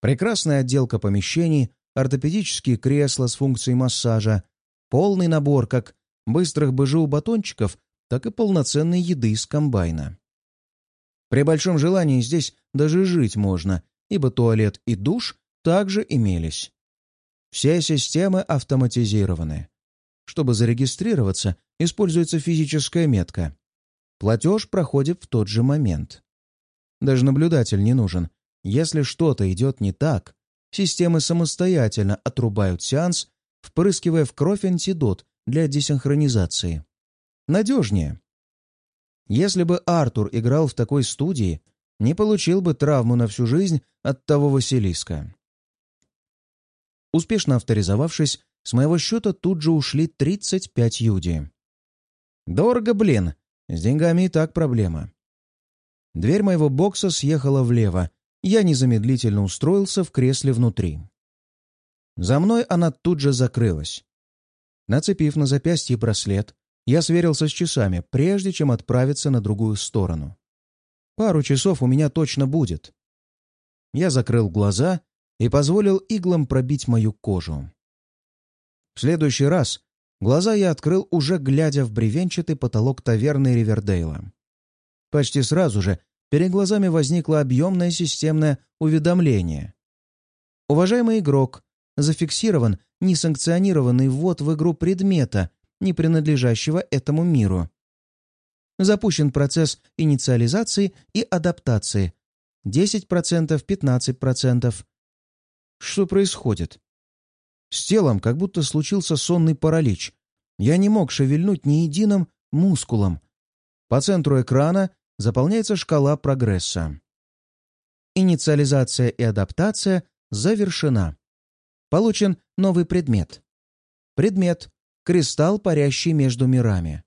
Прекрасная отделка помещений, ортопедические кресла с функцией массажа, полный набор как быстрых БЖУ-батончиков, так и полноценной еды из комбайна. При большом желании здесь даже жить можно, ибо туалет и душ также имелись. Все системы автоматизированы. Чтобы зарегистрироваться, используется физическая метка. Платеж проходит в тот же момент. Даже наблюдатель не нужен. Если что-то идет не так, системы самостоятельно отрубают сеанс, впрыскивая в кровь антидот для десинхронизации. Надежнее. Если бы Артур играл в такой студии, не получил бы травму на всю жизнь от того Василиска. Успешно авторизовавшись, с моего счета тут же ушли 35 юди. Дорого, блин. С деньгами и так проблема. Дверь моего бокса съехала влево. Я незамедлительно устроился в кресле внутри. За мной она тут же закрылась. Нацепив на запястье браслет, я сверился с часами, прежде чем отправиться на другую сторону. Пару часов у меня точно будет. Я закрыл глаза и позволил иглам пробить мою кожу. В следующий раз глаза я открыл, уже глядя в бревенчатый потолок таверны Ривердейла. Почти сразу же перед глазами возникло объемное системное уведомление. «Уважаемый игрок, зафиксирован несанкционированный ввод в игру предмета, не принадлежащего этому миру. Запущен процесс инициализации и адаптации. 10%, 15%. Что происходит? С телом как будто случился сонный паралич. Я не мог шевельнуть ни единым мускулом. По центру экрана заполняется шкала прогресса. Инициализация и адаптация завершена. Получен новый предмет. Предмет — кристалл, парящий между мирами.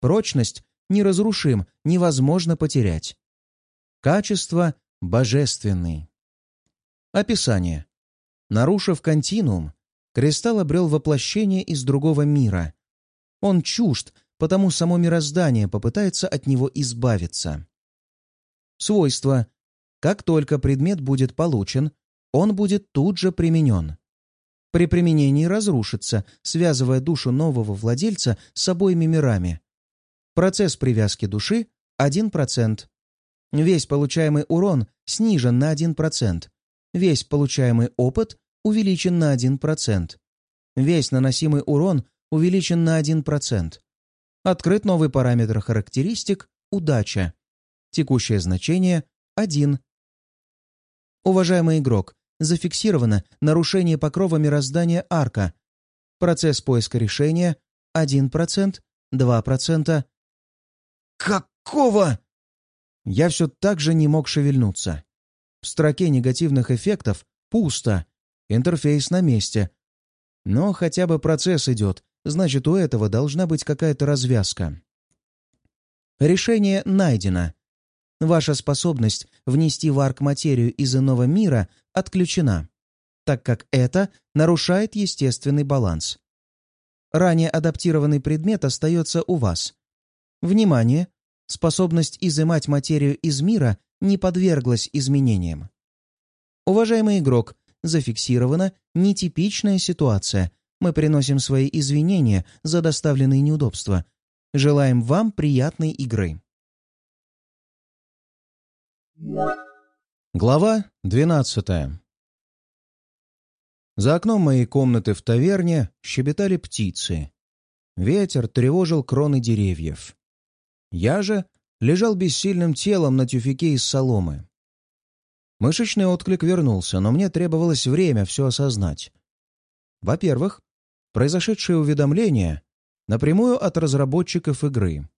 Прочность неразрушим, невозможно потерять. Качество — божественный. Описание. Нарушив континуум, кристалл обрел воплощение из другого мира. Он чужд, потому само мироздание попытается от него избавиться. Свойства. Как только предмет будет получен, он будет тут же применен. При применении разрушится, связывая душу нового владельца с обоими мирами. Процесс привязки души — 1%. Весь получаемый урон снижен на 1%. Весь получаемый опыт увеличен на 1%. Весь наносимый урон увеличен на 1%. Открыт новый параметр характеристик «Удача». Текущее значение — 1. Уважаемый игрок, зафиксировано нарушение покрова мироздания арка. Процесс поиска решения — 1%, 2%. «Какого?» Я все так же не мог шевельнуться. В строке негативных эффектов пусто, интерфейс на месте. Но хотя бы процесс идет, значит, у этого должна быть какая-то развязка. Решение найдено. Ваша способность внести в арк материю из иного мира отключена, так как это нарушает естественный баланс. Ранее адаптированный предмет остается у вас. Внимание! Способность изымать материю из мира не подверглась изменениям. Уважаемый игрок, зафиксирована нетипичная ситуация. Мы приносим свои извинения за доставленные неудобства. Желаем вам приятной игры. Глава двенадцатая За окном моей комнаты в таверне щебетали птицы. Ветер тревожил кроны деревьев. Я же лежал бессильным телом на тюфике из соломы. Мышечный отклик вернулся, но мне требовалось время все осознать. Во-первых, произошедшее уведомление напрямую от разработчиков игры.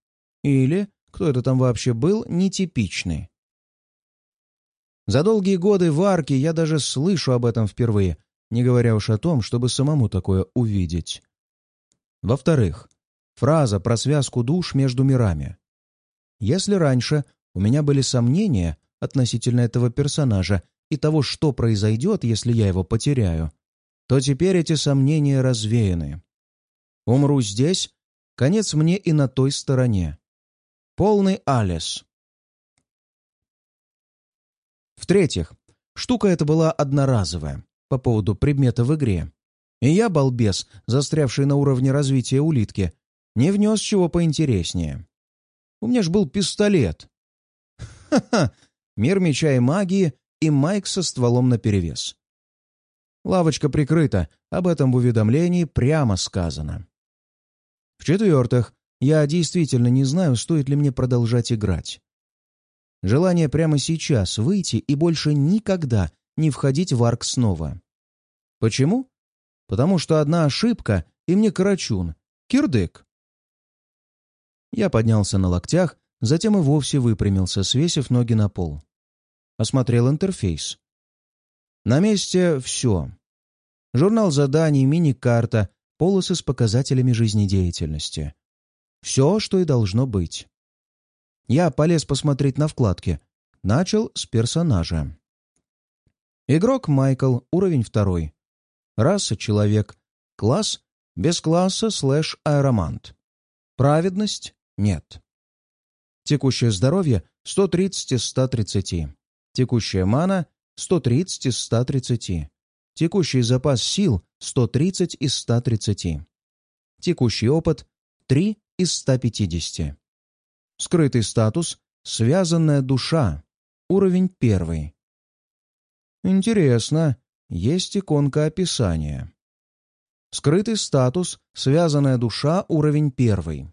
Или, кто это там вообще был, нетипичный. За долгие годы в арке я даже слышу об этом впервые, не говоря уж о том, чтобы самому такое увидеть. Во-вторых, фраза про связку душ между мирами. Если раньше у меня были сомнения относительно этого персонажа и того, что произойдет, если я его потеряю, то теперь эти сомнения развеяны. Умру здесь, конец мне и на той стороне. Полный Алис. В-третьих, штука эта была одноразовая по поводу предмета в игре. И я, балбес, застрявший на уровне развития улитки, не внес чего поинтереснее. У меня ж был пистолет. Ха-ха! Мир меча и магии и Майк со стволом наперевес. Лавочка прикрыта, об этом в уведомлении прямо сказано. В-четвертых, я действительно не знаю, стоит ли мне продолжать играть. Желание прямо сейчас выйти и больше никогда не входить в арк снова. Почему? Потому что одна ошибка, и мне карачун. Кирдык. Я поднялся на локтях, затем и вовсе выпрямился, свесив ноги на пол. Осмотрел интерфейс. На месте все. Журнал заданий, мини-карта, полосы с показателями жизнедеятельности. Все, что и должно быть. Я полез посмотреть на вкладки. Начал с персонажа. Игрок Майкл, уровень второй. Раса — человек. Класс — без класса слэш аэромант. Праведность — нет. Текущее здоровье — 130 из 130. Текущая мана — 130 из 130. Текущий запас сил — 130 из 130. Текущий опыт — 3 из 150. Скрытый статус «Связанная душа». Уровень первый. Интересно, есть иконка описания. Скрытый статус «Связанная душа». Уровень первый.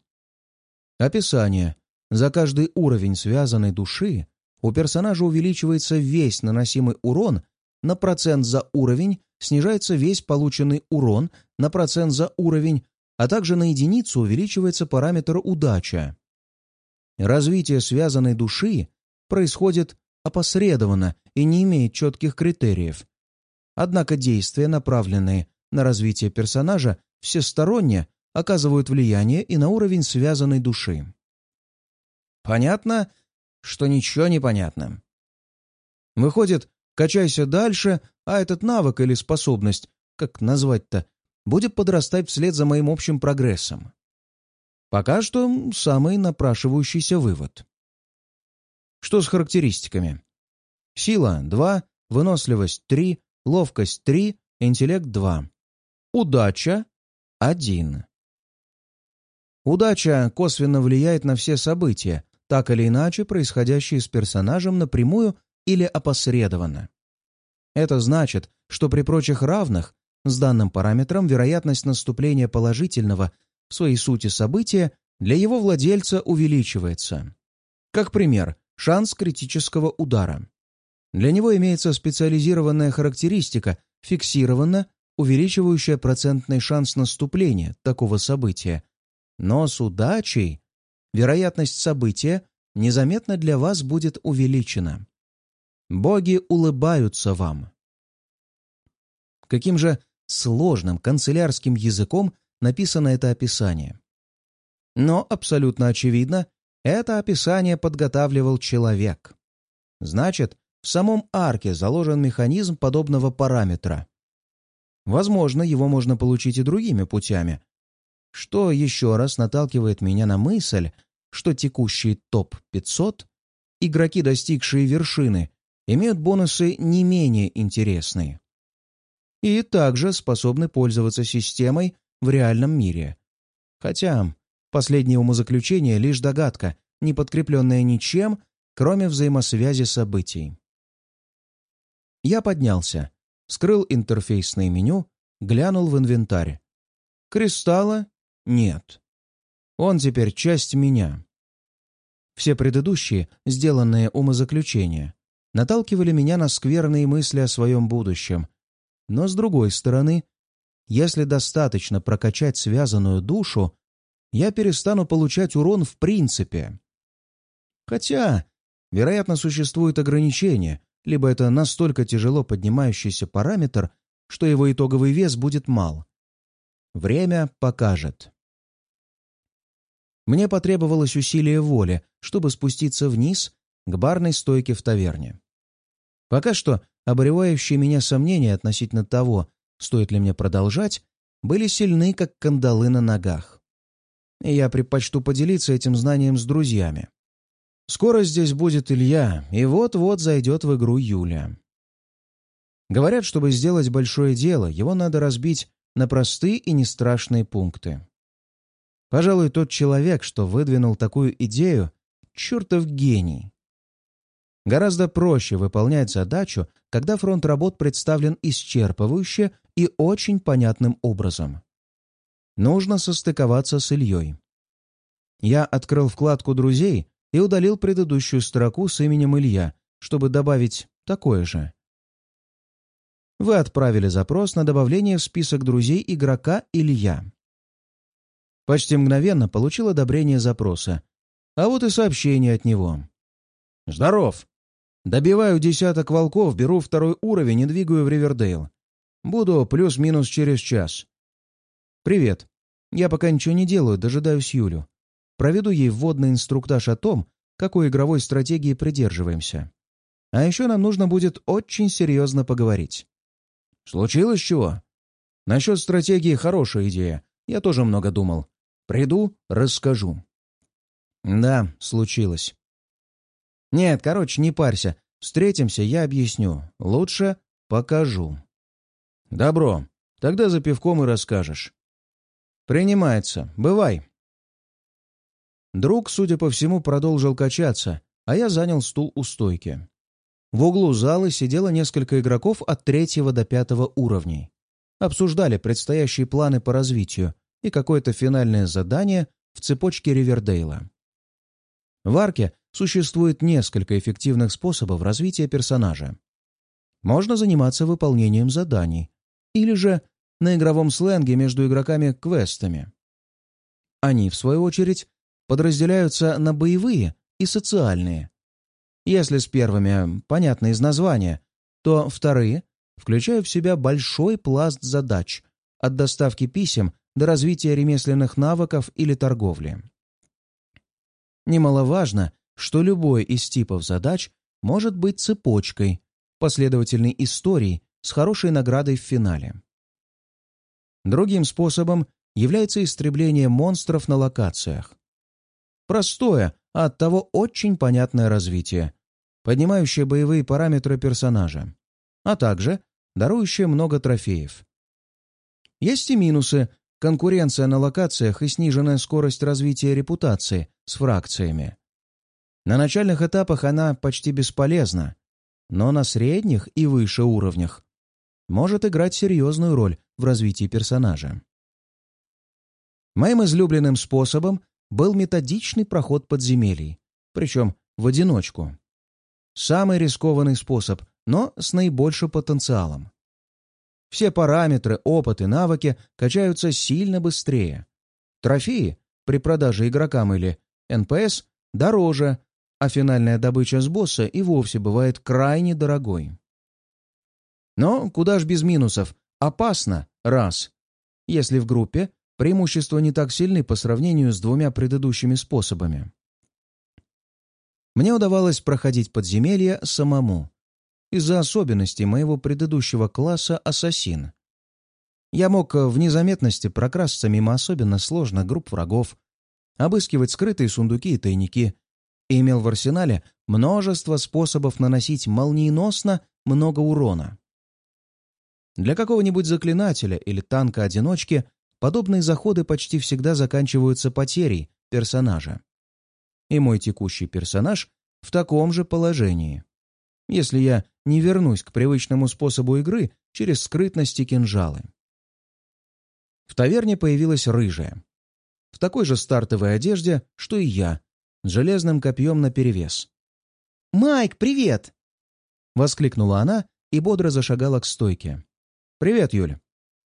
Описание. За каждый уровень связанной души у персонажа увеличивается весь наносимый урон на процент за уровень, снижается весь полученный урон на процент за уровень, а также на единицу увеличивается параметр удача. Развитие связанной души происходит опосредованно и не имеет четких критериев. Однако действия, направленные на развитие персонажа, всесторонне оказывают влияние и на уровень связанной души. Понятно, что ничего не понятно. Выходит, качайся дальше, а этот навык или способность, как назвать-то, будет подрастать вслед за моим общим прогрессом. Пока что самый напрашивающийся вывод. Что с характеристиками? Сила — 2, выносливость — 3, ловкость — 3, интеллект — 2. Удача — 1. Удача косвенно влияет на все события, так или иначе происходящие с персонажем напрямую или опосредованно. Это значит, что при прочих равных с данным параметром вероятность наступления положительного в своей сути события для его владельца увеличивается. Как пример, шанс критического удара. Для него имеется специализированная характеристика, фиксированно увеличивающая процентный шанс наступления такого события. Но с удачей вероятность события незаметно для вас будет увеличена. Боги улыбаются вам. Каким же сложным канцелярским языком написано это описание. Но абсолютно очевидно, это описание подготавливал человек. Значит, в самом арке заложен механизм подобного параметра. Возможно, его можно получить и другими путями. Что еще раз наталкивает меня на мысль, что текущий топ-500, игроки, достигшие вершины, имеют бонусы не менее интересные. И также способны пользоваться системой в реальном мире. Хотя последнее умозаключение — лишь догадка, не подкрепленная ничем, кроме взаимосвязи событий. Я поднялся, скрыл интерфейсное меню, глянул в инвентарь. Кристалла нет. Он теперь часть меня. Все предыдущие, сделанные умозаключения, наталкивали меня на скверные мысли о своем будущем. Но, с другой стороны, если достаточно прокачать связанную душу, я перестану получать урон в принципе. Хотя, вероятно, существует ограничение, либо это настолько тяжело поднимающийся параметр, что его итоговый вес будет мал. Время покажет. Мне потребовалось усилие воли, чтобы спуститься вниз к барной стойке в таверне. Пока что обревающие меня сомнения относительно того, стоит ли мне продолжать, были сильны, как кандалы на ногах. И я предпочту поделиться этим знанием с друзьями. Скоро здесь будет Илья, и вот-вот зайдет в игру Юля. Говорят, чтобы сделать большое дело, его надо разбить на простые и нестрашные пункты. Пожалуй, тот человек, что выдвинул такую идею, чертов гений. Гораздо проще выполнять задачу, когда фронт работ представлен исчерпывающе и очень понятным образом. Нужно состыковаться с Ильей. Я открыл вкладку «Друзей» и удалил предыдущую строку с именем Илья, чтобы добавить такое же. Вы отправили запрос на добавление в список друзей игрока Илья. Почти мгновенно получил одобрение запроса. А вот и сообщение от него. «Здоров! Добиваю десяток волков, беру второй уровень и двигаю в Ривердейл. Буду плюс-минус через час. Привет. Я пока ничего не делаю, дожидаюсь Юлю. Проведу ей вводный инструктаж о том, какой игровой стратегии придерживаемся. А еще нам нужно будет очень серьезно поговорить. Случилось чего? Насчет стратегии хорошая идея. Я тоже много думал. Приду, расскажу. Да, случилось. Нет, короче, не парься. Встретимся, я объясню. Лучше покажу. Добро. Тогда за пивком и расскажешь. Принимается. Бывай. Друг, судя по всему, продолжил качаться, а я занял стул у стойки. В углу зала сидело несколько игроков от третьего до пятого уровней. Обсуждали предстоящие планы по развитию и какое-то финальное задание в цепочке Ривердейла. В арке существует несколько эффективных способов развития персонажа. Можно заниматься выполнением заданий, или же на игровом сленге между игроками квестами. Они, в свою очередь, подразделяются на боевые и социальные. Если с первыми понятно из названия, то вторые включают в себя большой пласт задач от доставки писем до развития ремесленных навыков или торговли. Немаловажно, что любой из типов задач может быть цепочкой, последовательной историей с хорошей наградой в финале. Другим способом является истребление монстров на локациях. Простое, а оттого очень понятное развитие, поднимающее боевые параметры персонажа, а также дарующее много трофеев. Есть и минусы, конкуренция на локациях и сниженная скорость развития репутации с фракциями. На начальных этапах она почти бесполезна, но на средних и выше уровнях может играть серьезную роль в развитии персонажа. Моим излюбленным способом был методичный проход подземелий, причем в одиночку. Самый рискованный способ, но с наибольшим потенциалом. Все параметры, опыт и навыки качаются сильно быстрее. Трофеи при продаже игрокам или НПС дороже, а финальная добыча с босса и вовсе бывает крайне дорогой. Но куда ж без минусов? Опасно — раз. Если в группе преимущества не так сильны по сравнению с двумя предыдущими способами. Мне удавалось проходить подземелья самому, из-за особенностей моего предыдущего класса «Ассасин». Я мог в незаметности прокрасться мимо особенно сложных групп врагов, обыскивать скрытые сундуки и тайники, и имел в арсенале множество способов наносить молниеносно много урона. Для какого-нибудь заклинателя или танка-одиночки подобные заходы почти всегда заканчиваются потерей персонажа. И мой текущий персонаж в таком же положении. Если я не вернусь к привычному способу игры через скрытность и кинжалы. В таверне появилась рыжая. В такой же стартовой одежде, что и я, с железным копьем наперевес. «Майк, привет!» — воскликнула она и бодро зашагала к стойке. «Привет, Юля.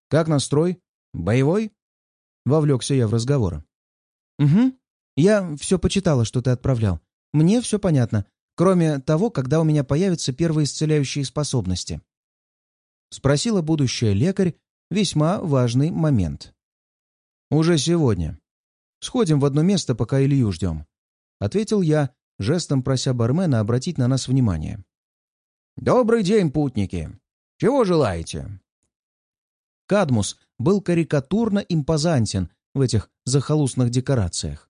Как настрой?» «Боевой?» — вовлекся я в разговор. «Угу. Я все почитала, что ты отправлял. Мне все понятно, кроме того, когда у меня появятся первые исцеляющие способности». Спросила будущая лекарь весьма важный момент. «Уже сегодня. Сходим в одно место, пока Илью ждем», — ответил я, жестом прося бармена обратить на нас внимание. «Добрый день, путники! Чего желаете?» Кадмус был карикатурно импозантен в этих захолустных декорациях.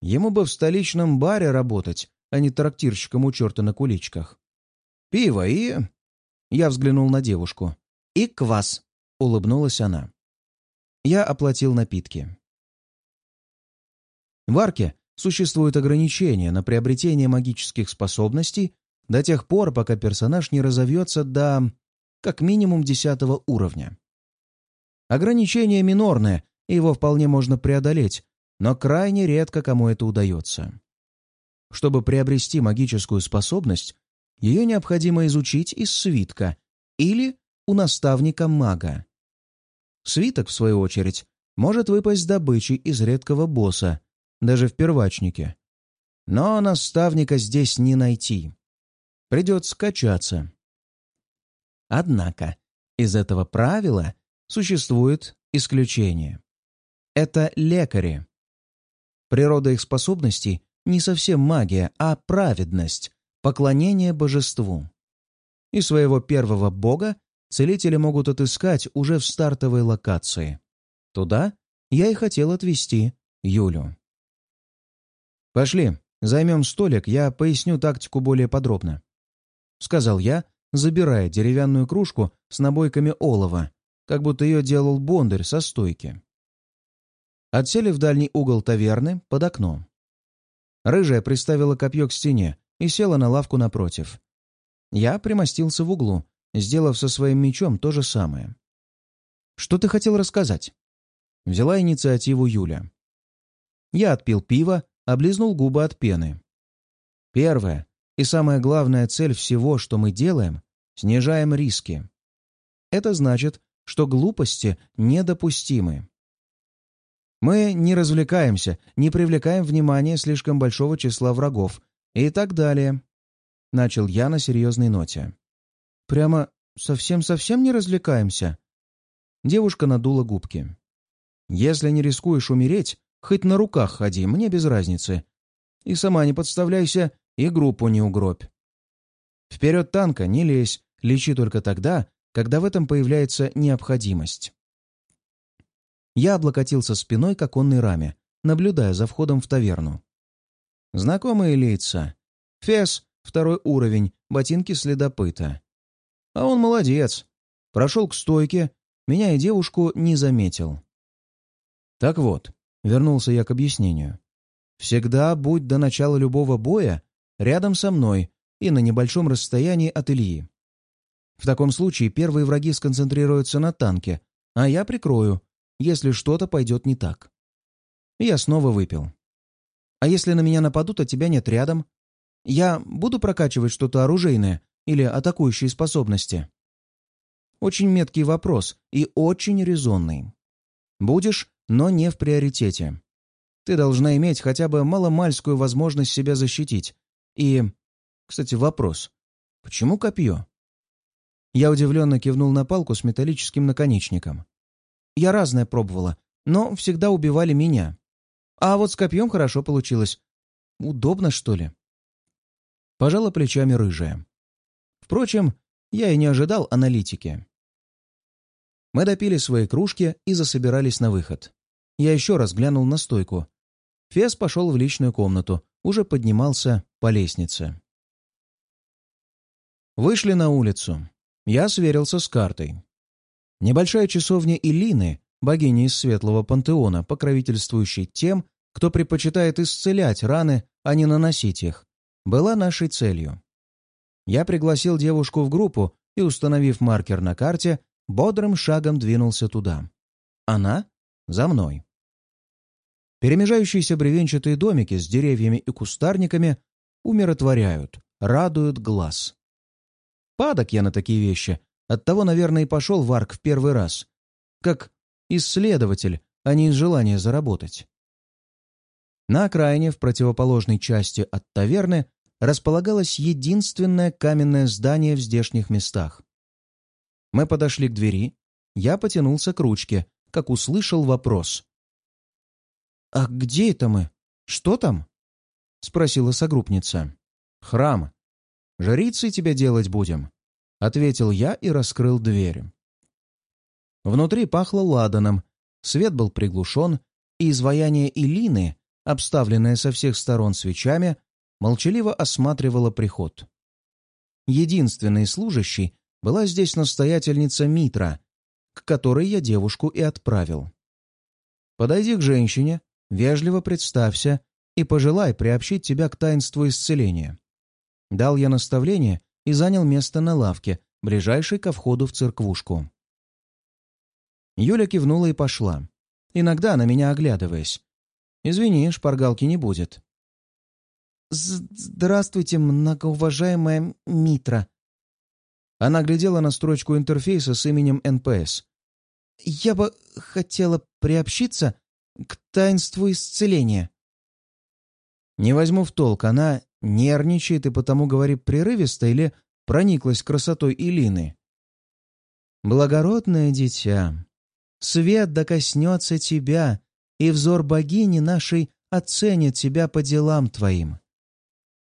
Ему бы в столичном баре работать, а не трактирщиком у черта на куличках. Пиво и... Я взглянул на девушку. «И квас», — улыбнулась она. Я оплатил напитки. В арке существует ограничение на приобретение магических способностей до тех пор, пока персонаж не разовьется до, как минимум, десятого уровня. Ограничение минорное, и его вполне можно преодолеть, но крайне редко кому это удается. Чтобы приобрести магическую способность, ее необходимо изучить из свитка или у наставника-мага. Свиток, в свою очередь, может выпасть добычей из редкого босса, даже в первачнике. Но наставника здесь не найти. Придется скачаться. Однако из этого правила существует исключение. Это лекари. Природа их способностей не совсем магия, а праведность, поклонение божеству. И своего первого бога целители могут отыскать уже в стартовой локации. Туда я и хотел отвезти Юлю. «Пошли, займем столик, я поясню тактику более подробно», — сказал я, забирая деревянную кружку с набойками олова, как будто ее делал бондарь со стойки. Отсели в дальний угол таверны под окном. Рыжая приставила копье к стене и села на лавку напротив. Я примостился в углу, сделав со своим мечом то же самое. «Что ты хотел рассказать?» Взяла инициативу Юля. Я отпил пиво, облизнул губы от пены. Первая и самая главная цель всего, что мы делаем — снижаем риски. Это значит, что глупости недопустимы. Мы не развлекаемся, не привлекаем внимание слишком большого числа врагов и так далее. Начал я на серьезной ноте. Прямо совсем-совсем не развлекаемся? Девушка надула губки. Если не рискуешь умереть, хоть на руках ходи, мне без разницы. И сама не подставляйся, и группу не угробь. Вперед танка не лезь, лечи только тогда, когда в этом появляется необходимость. Я облокотился спиной к оконной раме, наблюдая за входом в таверну. Знакомые лица. Фес, второй уровень, ботинки следопыта. А он молодец. Прошел к стойке, меня и девушку не заметил. Так вот, вернулся я к объяснению. Всегда будь до начала любого боя рядом со мной и на небольшом расстоянии от Ильи. В таком случае первые враги сконцентрируются на танке, а я прикрою, если что-то пойдет не так. Я снова выпил. А если на меня нападут, а тебя нет рядом? Я буду прокачивать что-то оружейное или атакующие способности? Очень меткий вопрос и очень резонный. Будешь, но не в приоритете. Ты должна иметь хотя бы маломальскую возможность себя защитить. И, кстати, вопрос. Почему копье? Я удивленно кивнул на палку с металлическим наконечником. Я разное пробовала, но всегда убивали меня. А вот с копьем хорошо получилось. Удобно, что ли? Пожала плечами рыжая. Впрочем, я и не ожидал аналитики. Мы допили свои кружки и засобирались на выход. Я еще раз глянул на стойку. Фес пошел в личную комнату, уже поднимался по лестнице. Вышли на улицу. Я сверился с картой. Небольшая часовня Илины, богини из светлого пантеона, покровительствующей тем, кто предпочитает исцелять раны, а не наносить их, была нашей целью. Я пригласил девушку в группу и, установив маркер на карте, бодрым шагом двинулся туда. Она — за мной. Перемежающиеся бревенчатые домики с деревьями и кустарниками умиротворяют, радуют глаз. Падок я на такие вещи, Оттого, наверное, и пошел в арк в первый раз. Как исследователь, а не из желания заработать. На окраине, в противоположной части от таверны, располагалось единственное каменное здание в здешних местах. Мы подошли к двери, я потянулся к ручке, как услышал вопрос. «А где это мы? Что там?» — спросила согруппница. «Храм. Жрицей тебя делать будем?» — ответил я и раскрыл дверь. Внутри пахло ладаном, свет был приглушен, и изваяние Илины, обставленное со всех сторон свечами, молчаливо осматривало приход. Единственный служащий была здесь настоятельница Митра, к которой я девушку и отправил. Подойди к женщине, вежливо представься и пожелай приобщить тебя к таинству исцеления. Дал я наставление и занял место на лавке, ближайшей ко входу в церквушку. Юля кивнула и пошла, иногда на меня оглядываясь. «Извини, шпаргалки не будет». «Здравствуйте, многоуважаемая Митра». Она глядела на строчку интерфейса с именем НПС. «Я бы хотела приобщиться к таинству исцеления». Не возьму в толк, она нервничает и потому говорит прерывисто или прониклась красотой Илины. «Благородное дитя, свет докоснется тебя, и взор богини нашей оценит тебя по делам твоим.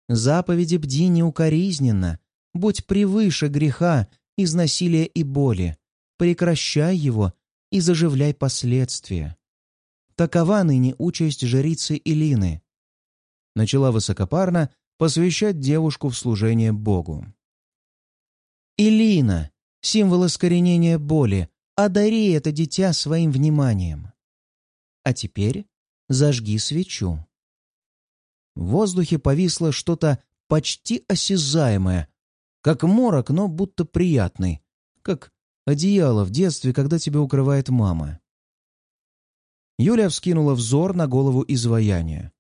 Заповеди бди неукоризненно, будь превыше греха, из насилия и боли, прекращай его и заживляй последствия. Такова ныне участь жрицы Илины. Начала высокопарно посвящать девушку в служение Богу. Илина, символ искоренения боли, одари это дитя своим вниманием. А теперь зажги свечу. В воздухе повисло что-то почти осязаемое, как морок, но будто приятный, как одеяло в детстве, когда тебя укрывает мама. Юля вскинула взор на голову изваяния.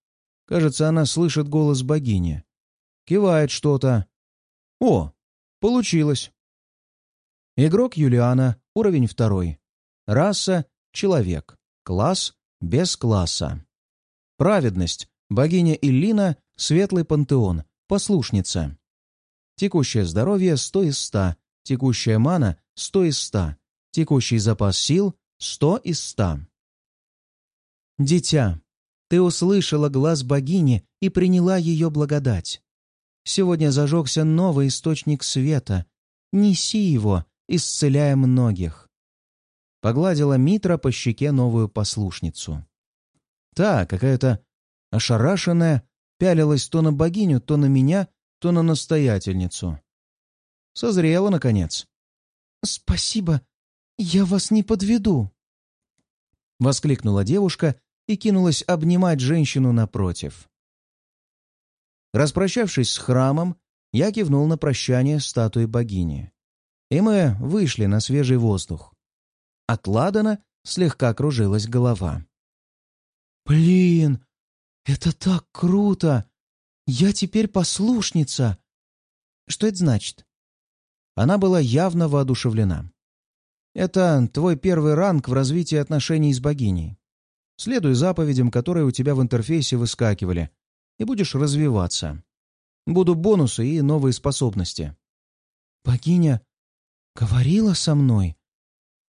Кажется, она слышит голос богини. Кивает что-то. О, получилось. Игрок Юлиана, уровень второй. Раса — человек. Класс — без класса. Праведность Богиня Иллина — светлый пантеон, послушница. Текущее здоровье — 100 из 100, текущая мана — 100 из 100, текущий запас сил — 100 из 100. Дитя, ты услышала глаз богини и приняла ее благодать. Сегодня зажегся новый источник света. Неси его, исцеляя многих. Погладила Митра по щеке новую послушницу. Та, какая-то ошарашенная, пялилась то на богиню, то на меня, то на настоятельницу. Созрела, наконец. «Спасибо, я вас не подведу!» Воскликнула девушка и кинулась обнимать женщину напротив. Распрощавшись с храмом, я кивнул на прощание статуи богини. И мы вышли на свежий воздух. От Ладана слегка кружилась голова. «Блин, «Это так круто! Я теперь послушница!» «Что это значит?» Она была явно воодушевлена. «Это твой первый ранг в развитии отношений с богиней. Следуй заповедям, которые у тебя в интерфейсе выскакивали, и будешь развиваться. Будут бонусы и новые способности». «Богиня говорила со мной?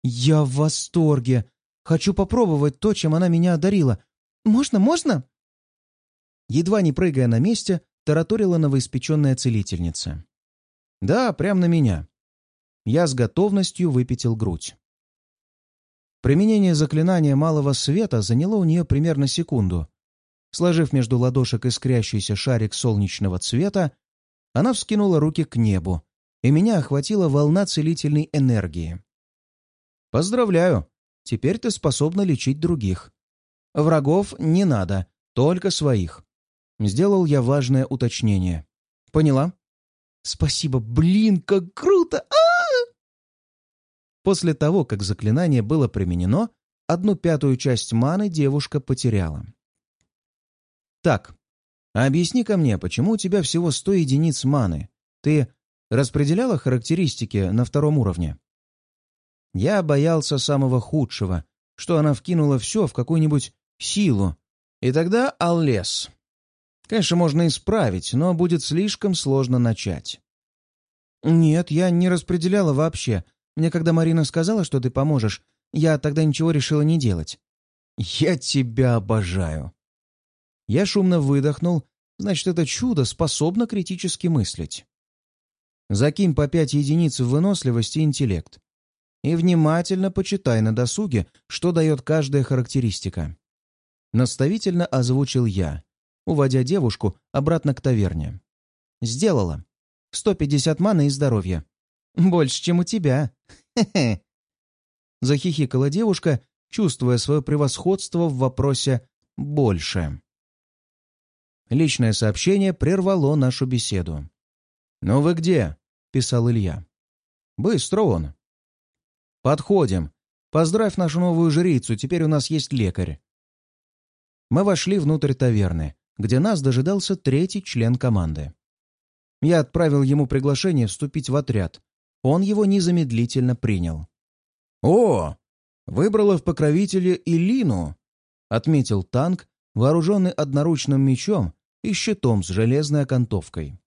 Я в восторге! Хочу попробовать то, чем она меня одарила. Можно, можно?» едва не прыгая на месте, тараторила новоиспеченная целительница. «Да, прямо на меня». Я с готовностью выпятил грудь. Применение заклинания малого света заняло у нее примерно секунду. Сложив между ладошек искрящийся шарик солнечного цвета, она вскинула руки к небу, и меня охватила волна целительной энергии. «Поздравляю! Теперь ты способна лечить других. Врагов не надо, только своих. Сделал я важное уточнение. Поняла? Спасибо, блин, как круто! А -а -а! После того, как заклинание было применено, одну пятую часть маны девушка потеряла. Так, а объясни-ка мне, почему у тебя всего 100 единиц маны? Ты распределяла характеристики на втором уровне? Я боялся самого худшего, что она вкинула все в какую-нибудь силу, и тогда Аллес. Конечно, можно исправить, но будет слишком сложно начать. «Нет, я не распределяла вообще. Мне когда Марина сказала, что ты поможешь, я тогда ничего решила не делать». «Я тебя обожаю!» Я шумно выдохнул, значит, это чудо способно критически мыслить. Закинь по пять единиц в выносливость и интеллект. И внимательно почитай на досуге, что дает каждая характеристика. Наставительно озвучил я, уводя девушку обратно к таверне. «Сделала. 150 маны и здоровья. Больше, чем у тебя. Хе-хе. Захихикала девушка, чувствуя свое превосходство в вопросе «больше». Личное сообщение прервало нашу беседу. «Ну вы где?» — писал Илья. «Быстро он». «Подходим. Поздравь нашу новую жрицу, теперь у нас есть лекарь». Мы вошли внутрь таверны, где нас дожидался третий член команды. Я отправил ему приглашение вступить в отряд. Он его незамедлительно принял. «О, выбрала в покровителе Илину», — отметил танк, вооруженный одноручным мечом и щитом с железной окантовкой.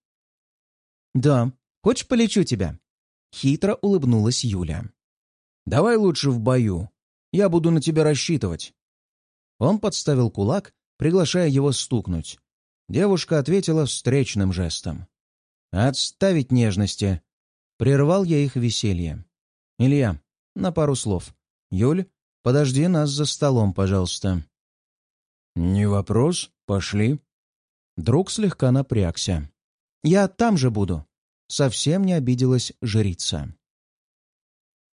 «Да, хочешь полечу тебя?» — хитро улыбнулась Юля. «Давай лучше в бою. Я буду на тебя рассчитывать». Он подставил кулак, приглашая его стукнуть. Девушка ответила встречным жестом. «Отставить нежности!» Прервал я их веселье. «Илья, на пару слов. Юль, подожди нас за столом, пожалуйста». «Не вопрос. Пошли». Друг слегка напрягся. «Я там же буду». Совсем не обиделась жрица.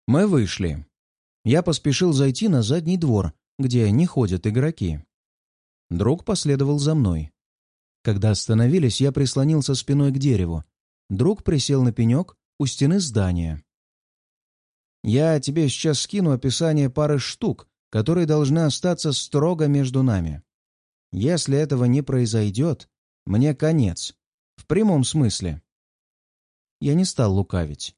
Мы вышли. Я поспешил зайти на задний двор, где не ходят игроки. Друг последовал за мной. Когда остановились, я прислонился спиной к дереву. Друг присел на пенек у стены здания. «Я тебе сейчас скину описание пары штук, которые должны остаться строго между нами. Если этого не произойдет, мне конец. В прямом смысле. Я не стал лукавить.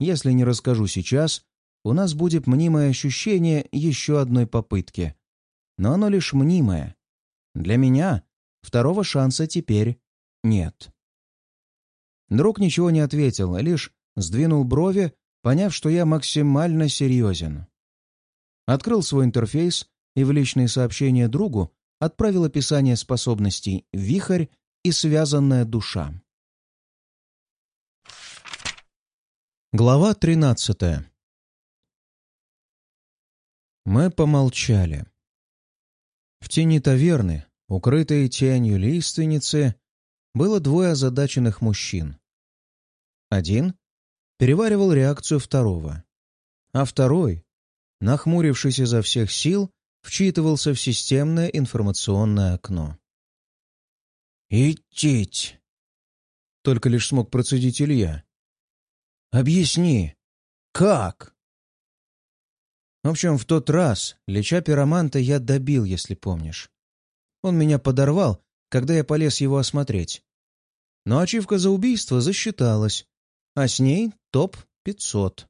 Если не расскажу сейчас, у нас будет мнимое ощущение еще одной попытки. Но оно лишь мнимое. Для меня второго шанса теперь нет. Друг ничего не ответил, лишь сдвинул брови, поняв, что я максимально серьезен. Открыл свой интерфейс и в личные сообщения другу отправил описание способностей «Вихрь» и «Связанная душа». Глава тринадцатая Мы помолчали. В тени таверны, укрытой тенью лиственницы, было двое озадаченных мужчин. Один переваривал реакцию второго, а второй, нахмурившись изо всех сил, вчитывался в системное информационное окно. «Идтить!» — только лишь смог процедить Илья. «Объясни, как?» В общем, в тот раз леча пироманта я добил, если помнишь. Он меня подорвал, когда я полез его осмотреть. Но ачивка за убийство засчиталась, а с ней топ-500.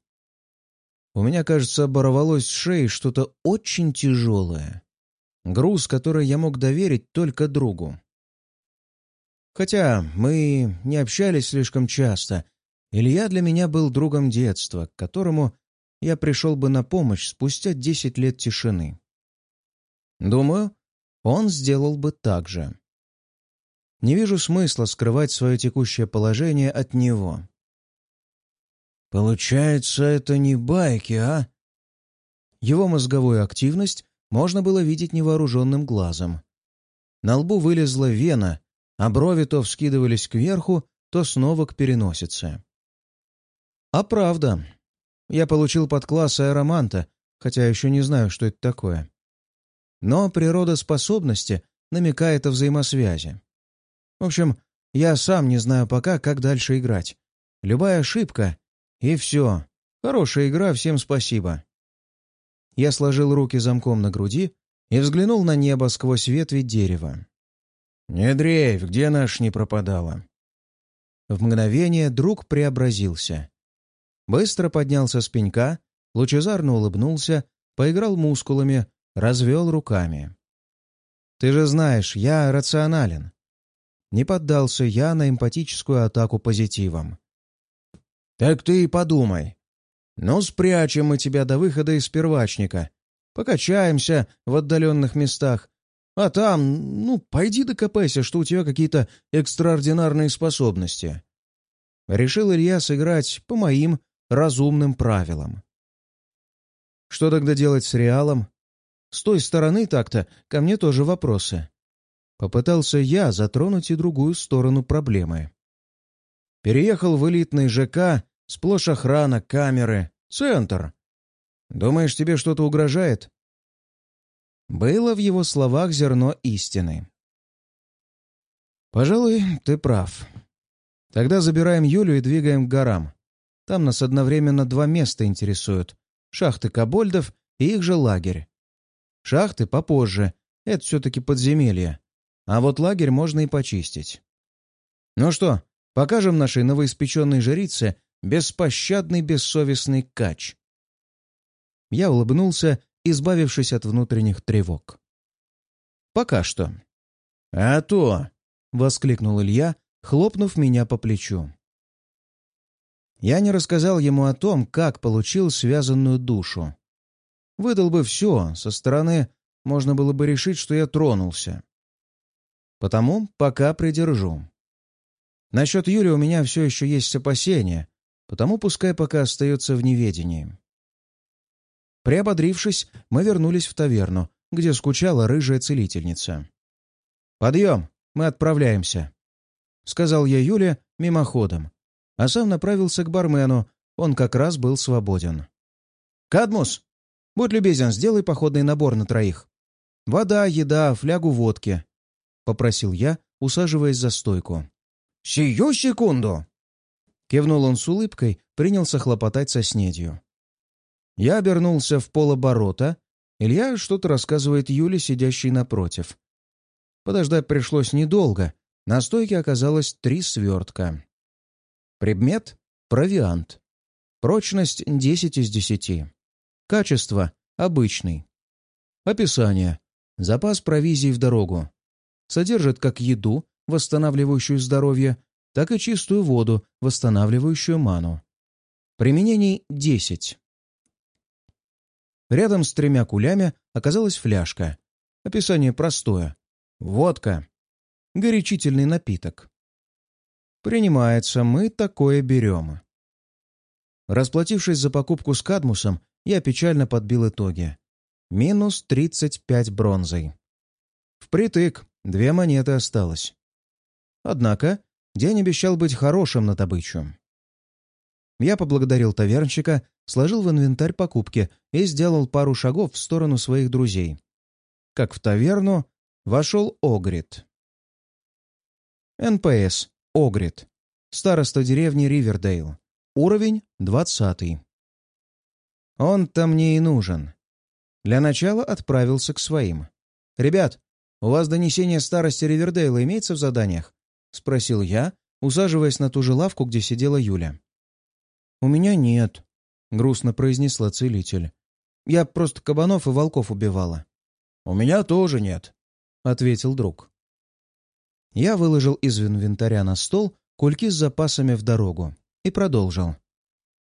У меня, кажется, оборвалось с шеи что-то очень тяжелое. Груз, который я мог доверить только другу. Хотя мы не общались слишком часто, Илья для меня был другом детства, к которому я пришел бы на помощь спустя десять лет тишины. Думаю, он сделал бы так же. Не вижу смысла скрывать свое текущее положение от него. «Получается, это не байки, а?» Его мозговую активность можно было видеть невооруженным глазом. На лбу вылезла вена, а брови то вскидывались кверху, то снова к переносице. А правда, я получил подкласс аэроманта, хотя еще не знаю, что это такое. Но природа способности намекает о взаимосвязи. В общем, я сам не знаю пока, как дальше играть. Любая ошибка и все. Хорошая игра, всем спасибо. Я сложил руки замком на груди и взглянул на небо сквозь ветви дерева. «Не дрейф, где наш не пропадала?» В мгновение друг преобразился. Быстро поднялся с пенька, лучезарно улыбнулся, поиграл мускулами, развел руками. «Ты же знаешь, я рационален». Не поддался я на эмпатическую атаку позитивом. Так ты и подумай. Ну, спрячем мы тебя до выхода из первачника. Покачаемся в отдаленных местах. А там, ну, пойди докопайся, что у тебя какие-то экстраординарные способности. Решил Илья сыграть по моим разумным правилам. Что тогда делать с Реалом? С той стороны так-то ко мне тоже вопросы. Попытался я затронуть и другую сторону проблемы. Переехал в элитный ЖК Сплошь охрана, камеры, центр. Думаешь, тебе что-то угрожает?» Было в его словах зерно истины. «Пожалуй, ты прав. Тогда забираем Юлю и двигаем к горам. Там нас одновременно два места интересуют — шахты кобольдов и их же лагерь. Шахты попозже, это все-таки подземелье. А вот лагерь можно и почистить. Ну что, покажем нашей новоиспеченной жрице беспощадный бессовестный кач. Я улыбнулся избавившись от внутренних тревог. «Пока что». «А то!» — воскликнул Илья, хлопнув меня по плечу. Я не рассказал ему о том, как получил связанную душу. Выдал бы все, со стороны можно было бы решить, что я тронулся. Потому пока придержу. Насчет Юли у меня все еще есть опасения, потому пускай пока остается в неведении. Приободрившись, мы вернулись в таверну, где скучала рыжая целительница. «Подъем! Мы отправляемся!» — сказал я Юле мимоходом, а сам направился к бармену, он как раз был свободен. «Кадмус, будь любезен, сделай походный набор на троих. Вода, еда, флягу водки», — попросил я, усаживаясь за стойку. «Сию секунду!» Кивнул он с улыбкой, принялся хлопотать со снедью. Я обернулся в полоборота. Илья что-то рассказывает Юле, сидящей напротив. Подождать пришлось недолго. На стойке оказалось три свертка. Предмет — провиант. Прочность — 10 из 10. Качество — обычный. Описание. Запас провизии в дорогу. Содержит как еду, восстанавливающую здоровье, так и чистую воду, восстанавливающую ману. Применений 10. Рядом с тремя кулями оказалась фляжка. Описание простое. Водка. Горячительный напиток. Принимается, мы такое берем. Расплатившись за покупку с кадмусом, я печально подбил итоги. Минус 35 бронзой. Впритык, две монеты осталось. Однако день обещал быть хорошим на добычу. Я поблагодарил тавернщика, сложил в инвентарь покупки и сделал пару шагов в сторону своих друзей. Как в таверну вошел Огрид. НПС. Огрид. Староста деревни Ривердейл. Уровень 20. Он-то мне и нужен. Для начала отправился к своим. «Ребят, у вас донесение старости Ривердейла имеется в заданиях?» — спросил я, усаживаясь на ту же лавку, где сидела Юля. «У меня нет», — грустно произнесла целитель. «Я просто кабанов и волков убивала». «У меня тоже нет», — ответил друг. Я выложил из инвентаря на стол кульки с запасами в дорогу и продолжил.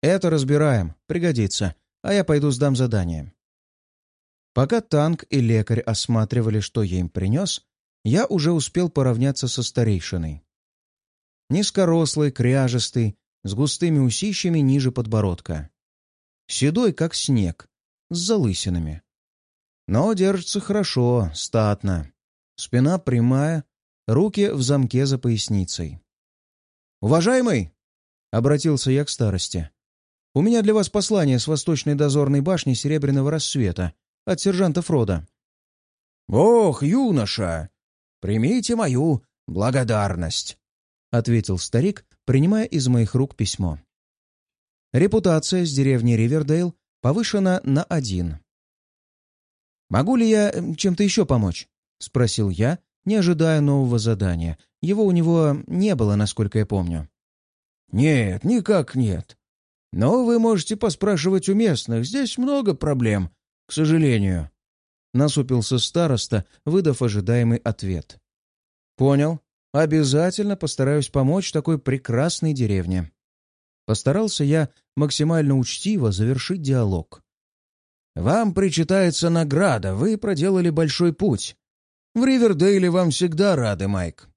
«Это разбираем, пригодится, а я пойду сдам задание». Пока танк и лекарь осматривали, что я им принес, я уже успел поравняться со старейшиной. Низкорослый, кряжестый, с густыми усищами ниже подбородка. Седой, как снег, с залысинами. Но держится хорошо, статно. Спина прямая, руки в замке за поясницей. «Уважаемый!» — обратился я к старости. «У меня для вас послание с восточной дозорной башни Серебряного рассвета от сержанта Фрода». «Ох, юноша! Примите мою благодарность!» — ответил старик, принимая из моих рук письмо. Репутация с деревни Ривердейл повышена на один. «Могу ли я эм, чем-то еще помочь?» — спросил я, не ожидая нового задания. Его у него не было, насколько я помню. «Нет, никак нет. Но вы можете поспрашивать у местных. Здесь много проблем, к сожалению». Насупился староста, выдав ожидаемый ответ. «Понял. Обязательно постараюсь помочь такой прекрасной деревне. Постарался я максимально учтиво завершить диалог. «Вам причитается награда, вы проделали большой путь. В Ривердейле вам всегда рады, Майк».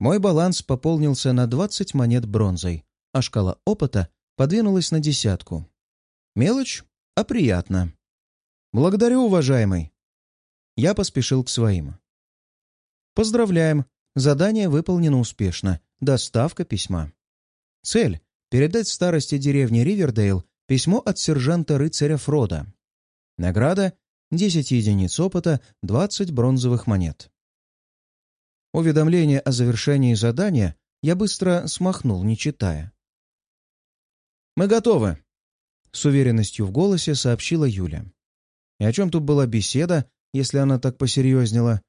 Мой баланс пополнился на 20 монет бронзой, а шкала опыта подвинулась на десятку. Мелочь, а приятно. «Благодарю, уважаемый!» Я поспешил к своим. «Поздравляем! Задание выполнено успешно. Доставка письма. Цель передать старости деревни Ривердейл письмо от сержанта-рыцаря Фрода. Награда — 10 единиц опыта, 20 бронзовых монет. Уведомление о завершении задания я быстро смахнул, не читая. «Мы готовы», — с уверенностью в голосе сообщила Юля. «И о чем тут была беседа, если она так посерьезнела?»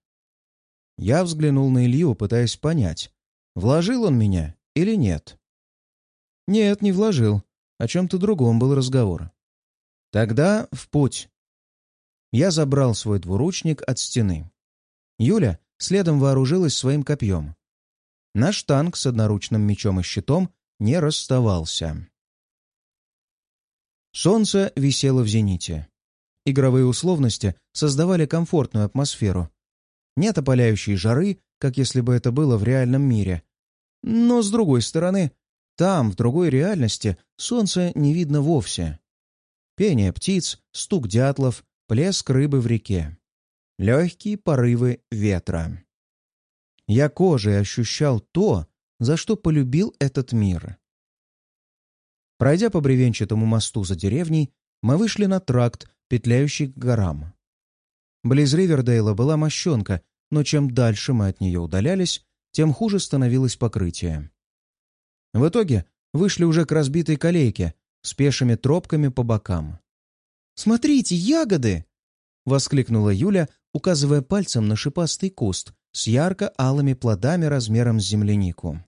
Я взглянул на Илью, пытаясь понять, вложил он меня или нет. Нет, не вложил. О чем-то другом был разговор. Тогда в путь. Я забрал свой двуручник от стены. Юля следом вооружилась своим копьем. Наш танк с одноручным мечом и щитом не расставался. Солнце висело в зените. Игровые условности создавали комфортную атмосферу. Нет опаляющей жары, как если бы это было в реальном мире. Но, с другой стороны, там, в другой реальности, солнца не видно вовсе. Пение птиц, стук дятлов, плеск рыбы в реке. Легкие порывы ветра. Я кожей ощущал то, за что полюбил этот мир. Пройдя по бревенчатому мосту за деревней, мы вышли на тракт, петляющий к горам. Близ Ривердейла была мощенка, но чем дальше мы от нее удалялись, тем хуже становилось покрытие. В итоге вышли уже к разбитой колейке с пешими тропками по бокам. «Смотрите, ягоды!» — воскликнула Юля, указывая пальцем на шипастый куст с ярко-алыми плодами размером с землянику.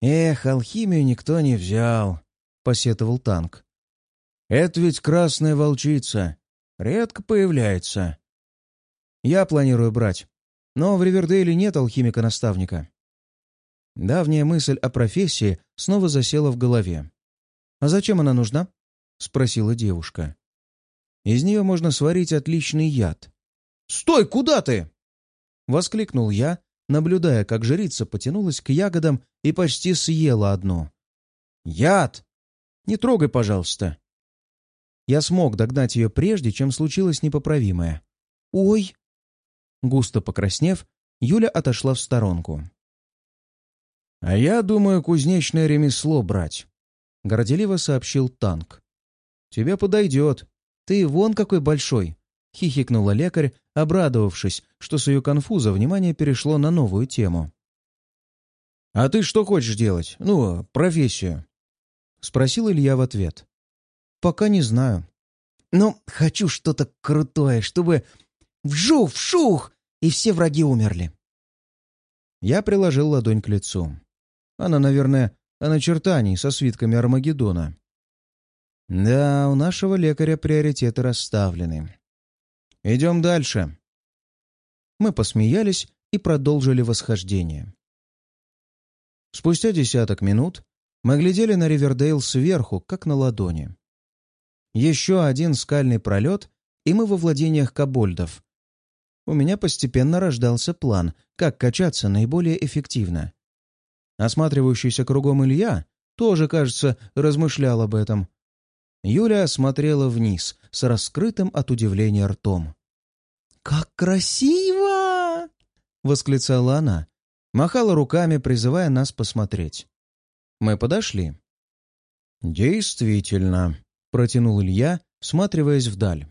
«Эх, алхимию никто не взял», — посетовал танк. «Это ведь красная волчица. Редко появляется». «Я планирую брать. Но в Ривердейле нет алхимика-наставника. Давняя мысль о профессии снова засела в голове. «А зачем она нужна?» — спросила девушка. «Из нее можно сварить отличный яд». «Стой, куда ты?» — воскликнул я, наблюдая, как жрица потянулась к ягодам и почти съела одну. «Яд! Не трогай, пожалуйста!» Я смог догнать ее прежде, чем случилось непоправимое. «Ой!» Густо покраснев, Юля отошла в сторонку. «А я думаю, кузнечное ремесло брать», — горделиво сообщил танк. «Тебе подойдет. Ты вон какой большой», — хихикнула лекарь, обрадовавшись, что с ее конфуза внимание перешло на новую тему. «А ты что хочешь делать? Ну, профессию?» — спросил Илья в ответ. «Пока не знаю. Но хочу что-то крутое, чтобы вжух-вшух, и все враги умерли». Я приложил ладонь к лицу. Она, наверное, о начертании со свитками Армагеддона. Да, у нашего лекаря приоритеты расставлены. Идем дальше. Мы посмеялись и продолжили восхождение. Спустя десяток минут мы глядели на Ривердейл сверху, как на ладони. Еще один скальный пролет, и мы во владениях кобольдов. У меня постепенно рождался план, как качаться наиболее эффективно. Осматривающийся кругом Илья тоже, кажется, размышлял об этом. Юля смотрела вниз с раскрытым от удивления ртом. «Как красиво!» — восклицала она. Махала руками, призывая нас посмотреть. Мы подошли. «Действительно», — протянул Илья, всматриваясь вдаль.